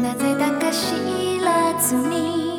なぜだか知らずに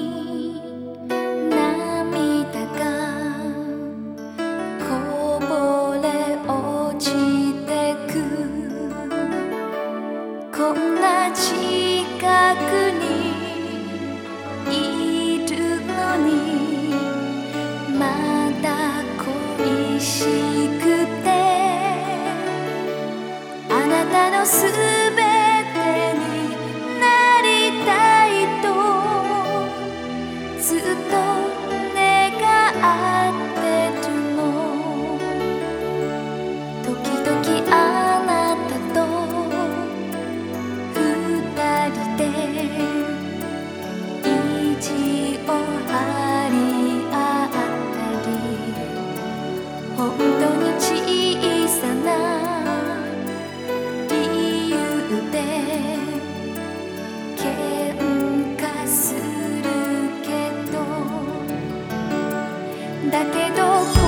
だけど